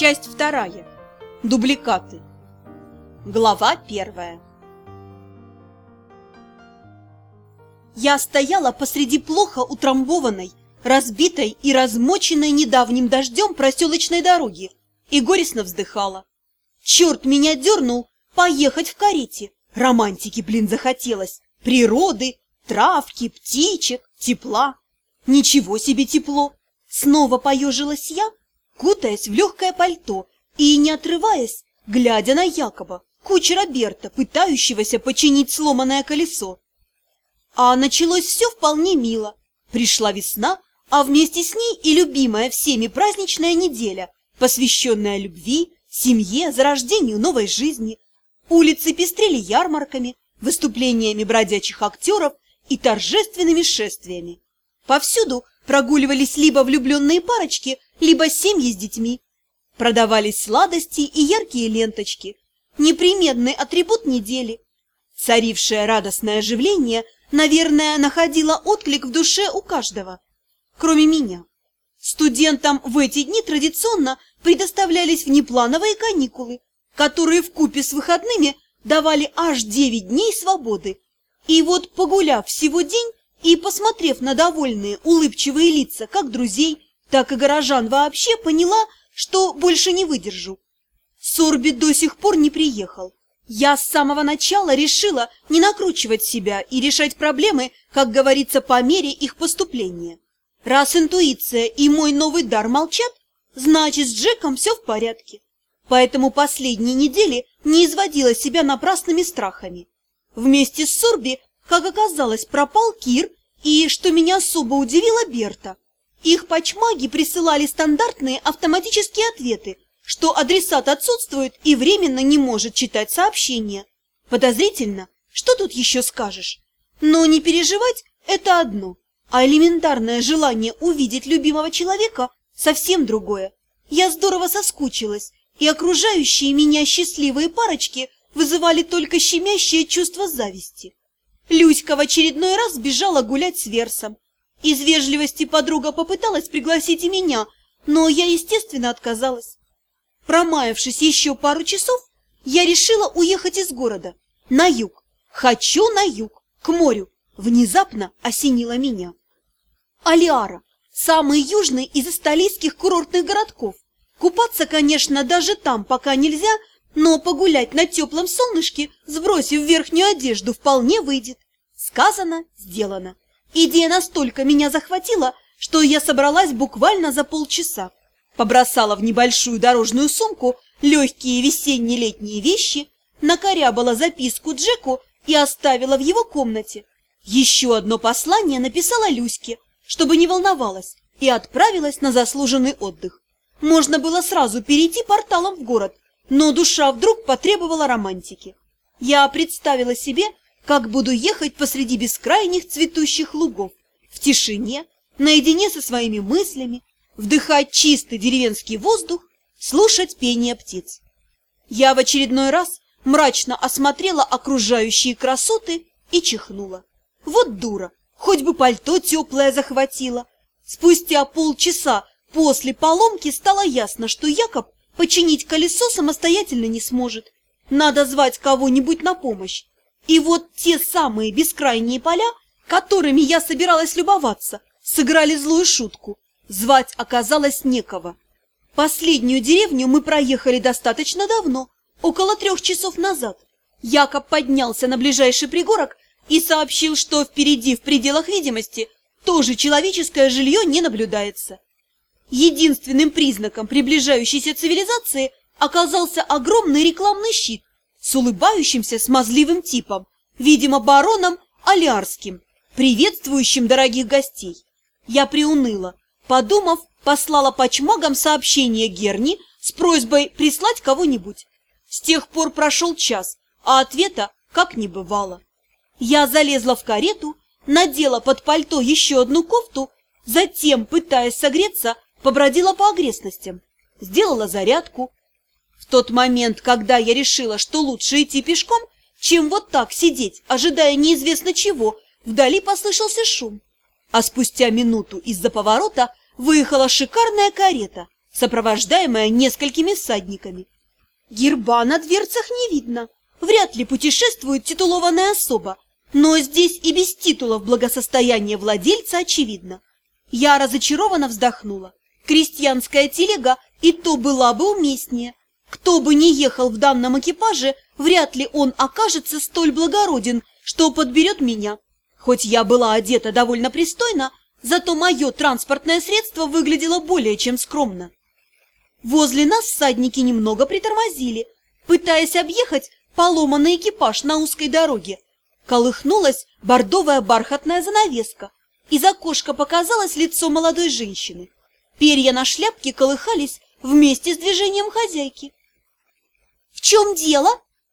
Часть вторая. Дубликаты. Глава первая. Я стояла посреди плохо утрамбованной, разбитой и размоченной недавним дождем проселочной дороги и горестно вздыхала. Черт меня дернул поехать в карете. Романтики, блин, захотелось. Природы, травки, птичек, тепла. Ничего себе тепло! Снова поежилась я, кутаясь в легкое пальто и, не отрываясь, глядя на Якоба, кучера Берта, пытающегося починить сломанное колесо. А началось все вполне мило. Пришла весна, а вместе с ней и любимая всеми праздничная неделя, посвященная любви, семье, зарождению новой жизни. Улицы пестрели ярмарками, выступлениями бродячих актеров и торжественными шествиями. Повсюду прогуливались либо влюбленные парочки, либо семьи с детьми. Продавались сладости и яркие ленточки, непременный атрибут недели. Царившее радостное оживление, наверное, находило отклик в душе у каждого, кроме меня. Студентам в эти дни традиционно предоставлялись внеплановые каникулы, которые в купе с выходными давали аж 9 дней свободы. И вот, погуляв всего день и посмотрев на довольные, улыбчивые лица как друзей, так и горожан вообще, поняла, что больше не выдержу. Сорби до сих пор не приехал. Я с самого начала решила не накручивать себя и решать проблемы, как говорится, по мере их поступления. Раз интуиция и мой новый дар молчат, значит, с Джеком все в порядке. Поэтому последние недели не изводила себя напрасными страхами. Вместе с Сорби, как оказалось, пропал Кир и, что меня особо удивило, Берта. Их почмаги присылали стандартные автоматические ответы, что адресат отсутствует и временно не может читать сообщения. Подозрительно, что тут еще скажешь? Но не переживать – это одно, а элементарное желание увидеть любимого человека – совсем другое. Я здорово соскучилась, и окружающие меня счастливые парочки вызывали только щемящее чувство зависти. Люська в очередной раз бежала гулять с Версом, из вежливости подруга попыталась пригласить и меня, но я, естественно, отказалась. Промаявшись еще пару часов, я решила уехать из города. На юг. Хочу на юг, к морю. Внезапно осенило меня. Алиара. Самый южный из исталийских курортных городков. Купаться, конечно, даже там пока нельзя, но погулять на теплом солнышке, сбросив верхнюю одежду, вполне выйдет. Сказано, сделано. Идея настолько меня захватила, что я собралась буквально за полчаса. Побросала в небольшую дорожную сумку легкие весенне-летние вещи, накорябала записку Джеку и оставила в его комнате. Еще одно послание написала Люське, чтобы не волновалась, и отправилась на заслуженный отдых. Можно было сразу перейти порталом в город, но душа вдруг потребовала романтики. Я представила себе, как буду ехать посреди бескрайних цветущих лугов, в тишине, наедине со своими мыслями, вдыхать чистый деревенский воздух, слушать пение птиц. Я в очередной раз мрачно осмотрела окружающие красоты и чихнула. Вот дура, хоть бы пальто теплое захватила. Спустя полчаса после поломки стало ясно, что Якоб починить колесо самостоятельно не сможет. Надо звать кого-нибудь на помощь. И вот те самые бескрайние поля, которыми я собиралась любоваться, сыграли злую шутку. Звать оказалось некого. Последнюю деревню мы проехали достаточно давно, около трех часов назад. Якоб поднялся на ближайший пригорок и сообщил, что впереди в пределах видимости тоже человеческое жилье не наблюдается. Единственным признаком приближающейся цивилизации оказался огромный рекламный щит, с улыбающимся смазливым типом, видимо, бароном Алярским, приветствующим дорогих гостей. Я приуныла. Подумав, послала почмагам сообщение Герни с просьбой прислать кого-нибудь. С тех пор прошел час, а ответа как не бывало. Я залезла в карету, надела под пальто еще одну кофту, затем, пытаясь согреться, побродила по окрестностям, сделала зарядку, тот момент, когда я решила, что лучше идти пешком, чем вот так сидеть, ожидая неизвестно чего, вдали послышался шум. А спустя минуту из-за поворота выехала шикарная карета сопровождаемая несколькими всадниками. Герба на дверцах не видно. Вряд ли путешествует титулованная особа, но здесь и без титулов благосостояние владельца очевидно. Я разочарованно вздохнула. Крестьянская телега и то была бы уместнее. Кто бы ни ехал в данном экипаже, вряд ли он окажется столь благороден, что подберет меня. Хоть я была одета довольно пристойно, зато мое транспортное средство выглядело более чем скромно. Возле нас всадники немного притормозили, пытаясь объехать поломанный экипаж на узкой дороге. Колыхнулась бордовая бархатная занавеска. Из окошка показалось лицо молодой женщины. Перья на шляпке колыхались вместе с движением хозяйки. «В чем дело?»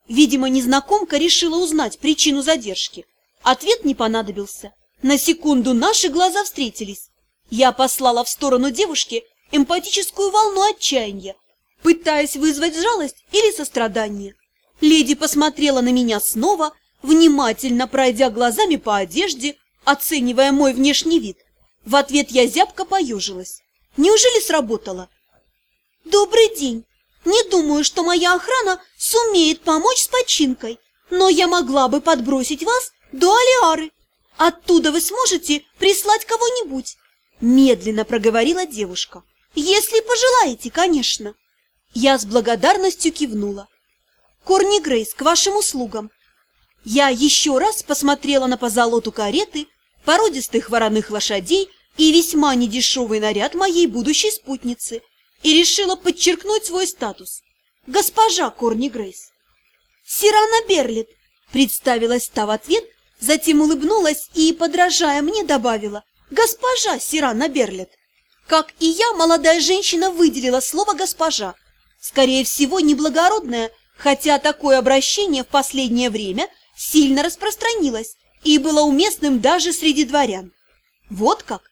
Видимо, незнакомка решила узнать причину задержки. Ответ не понадобился. На секунду наши глаза встретились. Я послала в сторону девушки эмпатическую волну отчаяния, пытаясь вызвать жалость или сострадание. Леди посмотрела на меня снова, внимательно пройдя глазами по одежде, оценивая мой внешний вид. В ответ я зябко поежилась. Неужели сработало? «Добрый день! Не думаю, что моя охрана сумеет помочь с починкой, но я могла бы подбросить вас до Алиары. Оттуда вы сможете прислать кого-нибудь?» Медленно проговорила девушка. «Если пожелаете, конечно». Я с благодарностью кивнула. Корни Грейс, к вашим услугам. Я еще раз посмотрела на позолоту кареты, породистых вороных лошадей и весьма недешевый наряд моей будущей спутницы и решила подчеркнуть свой статус. Госпожа Корни Грейс. Сирана Берлет, представилась та в ответ, затем улыбнулась и, подражая мне, добавила «Госпожа Сирана Берлет». Как и я, молодая женщина выделила слово «госпожа». Скорее всего, неблагородная, хотя такое обращение в последнее время сильно распространилось и было уместным даже среди дворян. Вот как!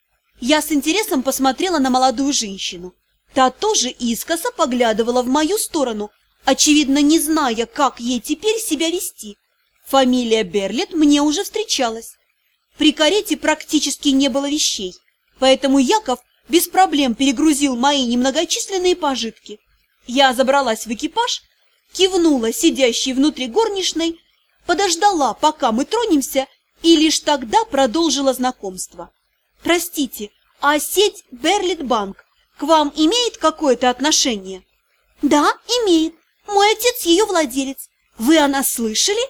Я с интересом посмотрела на молодую женщину. Та тоже искоса поглядывала в мою сторону, очевидно, не зная, как ей теперь себя вести. Фамилия Берлет мне уже встречалась. При карете практически не было вещей, поэтому Яков без проблем перегрузил мои немногочисленные пожитки. Я забралась в экипаж кивнула сидящей внутри горничной, подождала, пока мы тронемся, и лишь тогда продолжила знакомство. «Простите, а сеть Берлит-банк к вам имеет какое-то отношение?» «Да, имеет. Мой отец ее владелец. Вы о нас слышали?»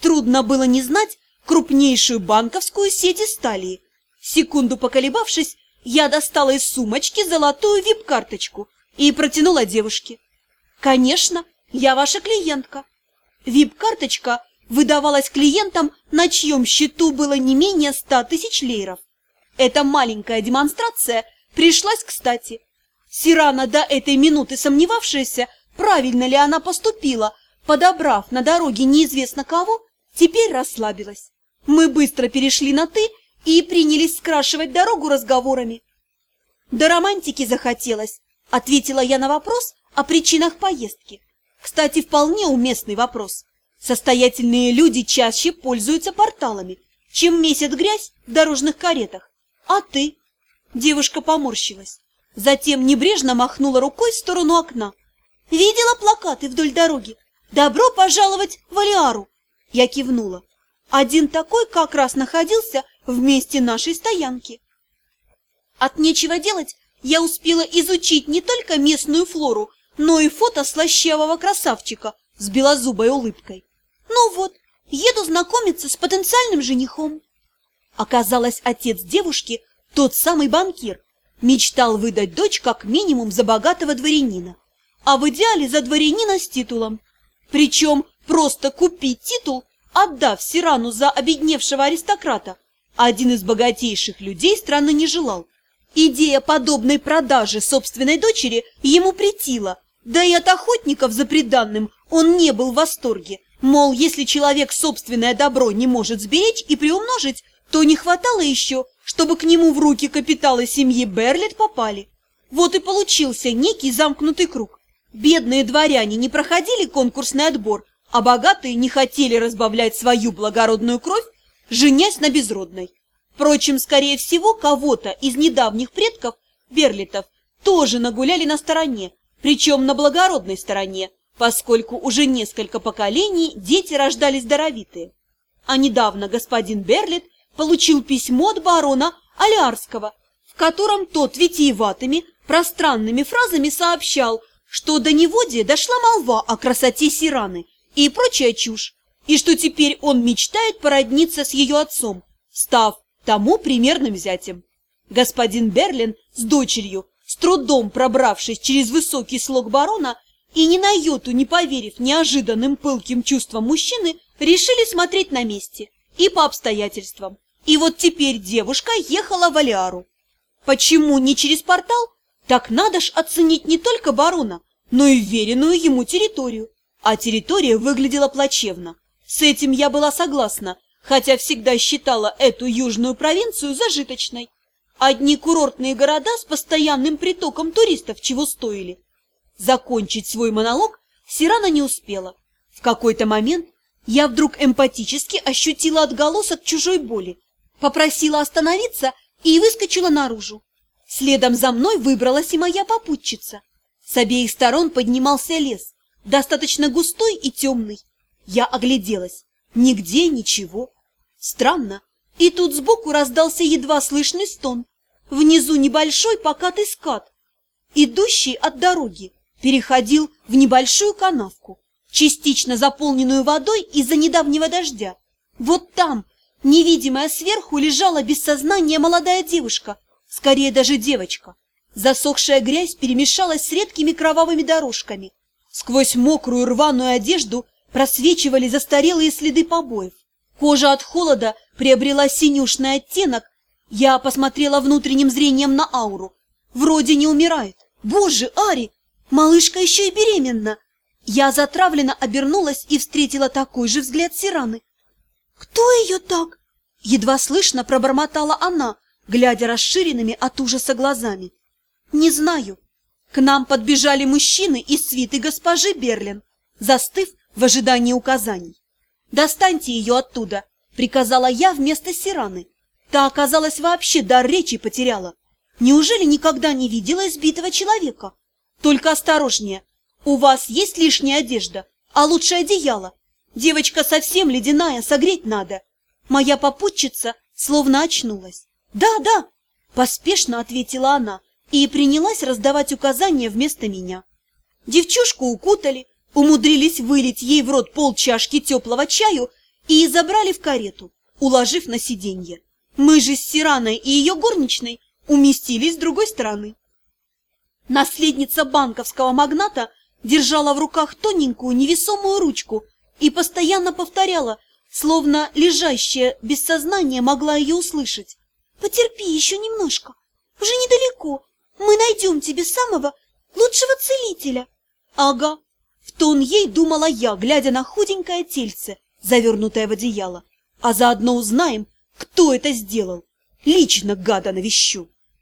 Трудно было не знать крупнейшую банковскую сеть из Сталии. Секунду поколебавшись, я достала из сумочки золотую вип-карточку и протянула девушке. «Конечно, я ваша клиентка. Вип-карточка выдавалась клиентам, на чьем счету было не менее ста тысяч лейров. Эта маленькая демонстрация пришлась кстати. Сирана, до этой минуты сомневавшаяся, правильно ли она поступила, подобрав на дороге неизвестно кого, теперь расслабилась. Мы быстро перешли на «ты» и принялись скрашивать дорогу разговорами. До романтики захотелось, ответила я на вопрос о причинах поездки. Кстати, вполне уместный вопрос. Состоятельные люди чаще пользуются порталами, чем месят грязь в дорожных каретах. А ты? Девушка поморщилась. Затем небрежно махнула рукой в сторону окна. Видела плакаты вдоль дороги? «Добро пожаловать в Алиару!» Я кивнула. Один такой как раз находился в месте нашей стоянки. От нечего делать я успела изучить не только местную флору, но и фото слащавого красавчика с белозубой улыбкой. Ну вот, еду знакомиться с потенциальным женихом. Оказалось, отец девушки, тот самый банкир, мечтал выдать дочь как минимум за богатого дворянина, а в идеале за дворянина с титулом. Причем просто купить титул, отдав Сирану за обедневшего аристократа, один из богатейших людей страны не желал. Идея подобной продажи собственной дочери ему претила, да и от охотников за преданным он не был в восторге. Мол, если человек собственное добро не может сберечь и приумножить, то не хватало еще, чтобы к нему в руки капиталы семьи Берлет попали. Вот и получился некий замкнутый круг. Бедные дворяне не проходили конкурсный отбор, а богатые не хотели разбавлять свою благородную кровь, женясь на безродной. Впрочем, скорее всего, кого-то из недавних предков Берлетов тоже нагуляли на стороне, причем на благородной стороне, поскольку уже несколько поколений дети рождались даровитые. А недавно господин Берлет получил письмо от барона Алярского, в котором тот витиеватыми, пространными фразами сообщал, что до Неводия дошла молва о красоте Сираны и прочая чушь, и что теперь он мечтает породниться с ее отцом, став тому примерным зятем. Господин Берлин с дочерью, с трудом пробравшись через высокий слог барона и ни на йоту не поверив неожиданным пылким чувствам мужчины, решили смотреть на месте и по обстоятельствам. И вот теперь девушка ехала в Алиару. Почему не через портал? Так надо ж оценить не только барона, но и веренную ему территорию. А территория выглядела плачевно. С этим я была согласна, хотя всегда считала эту южную провинцию зажиточной. Одни курортные города с постоянным притоком туристов чего стоили. Закончить свой монолог Сирана не успела. В какой-то момент я вдруг эмпатически ощутила отголосок чужой боли, попросила остановиться и выскочила наружу. Следом за мной выбралась и моя попутчица. С обеих сторон поднимался лес, достаточно густой и темный. Я огляделась. Нигде ничего. Странно. И тут сбоку раздался едва слышный стон. Внизу небольшой покатый скат, идущий от дороги, переходил в небольшую канавку, частично заполненную водой из-за недавнего дождя. Вот там, невидимая сверху, лежала без сознания молодая девушка, скорее даже девочка. Засохшая грязь перемешалась с редкими кровавыми дорожками. Сквозь мокрую рваную одежду просвечивали застарелые следы побоев. Кожа от холода приобрела синюшный оттенок. Я посмотрела внутренним зрением на ауру. Вроде не умирает. Боже, Ари, малышка еще и беременна. Я затравленно обернулась и встретила такой же взгляд Сираны. «Кто ее так?» Едва слышно пробормотала она, глядя расширенными от ужаса глазами. Не знаю. К нам подбежали мужчины из свиты госпожи Берлин, застыв в ожидании указаний. «Достаньте ее оттуда!» — приказала я вместо Сираны. Та, оказалась, вообще дар речи потеряла. Неужели никогда не видела избитого человека? Только осторожнее. У вас есть лишняя одежда, а лучше одеяло. Девочка совсем ледяная, согреть надо. Моя попутчица словно очнулась. «Да, да!» – поспешно ответила она, и принялась раздавать указания вместо меня. Девчушку укутали, умудрились вылить ей в рот полчашки теплого чаю и забрали в карету, уложив на сиденье. Мы же с Сираной и ее горничной уместились с другой стороны. Наследница банковского магната держала в руках тоненькую невесомую ручку и постоянно повторяла, словно лежащая без сознания могла ее услышать. «Потерпи еще немножко, уже недалеко, мы найдем тебе самого лучшего целителя. Ага, в тон ей думала я, глядя на худенькое тельце, завернутое в одеяло. А заодно узнаем, кто это сделал. Лично гада навещу.